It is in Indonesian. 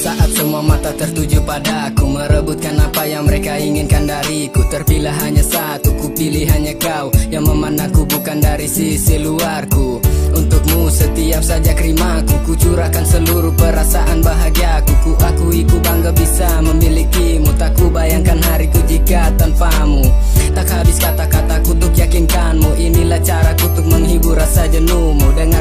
Semua mata tertuju padaku Merebutkan apa yang mereka inginkan dariku. Terpilih hanya satu, ku pilih hanya kau. Yang memandangku bukan dari sisi luarku. Untukmu setiap saja krimaku Ku curahkan seluruh perasaan bahagiaku. Ku akui ku bangga bisa memilikimu. Tak ku bayangkan hariku jika tanpamu. Tak habis kata-kata kutuk yakinkanmu. Inilah cara kutuk menghibur rasa jenuhmu. Dengar